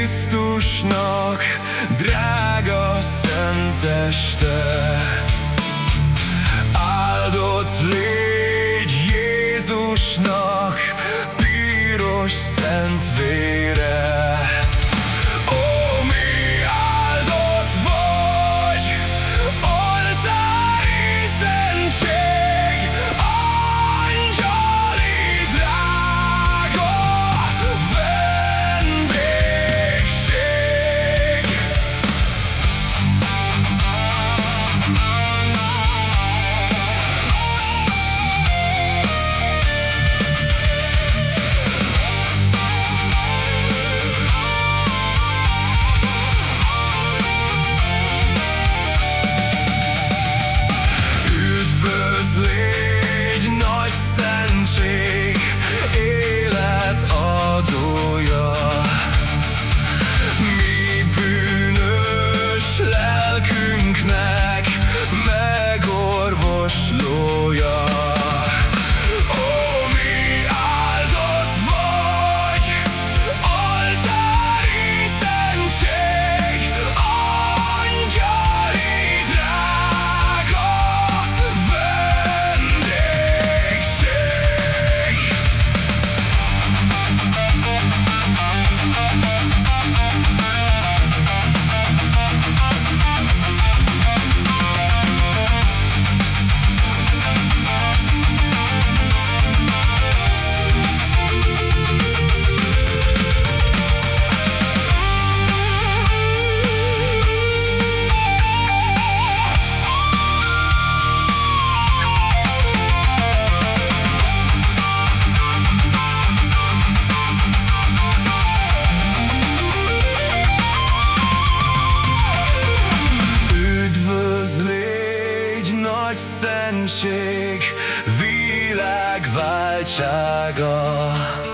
Jézusnak drága szenteste. Áldott légy Jézusnak piros szent vére szentség, világváltsága.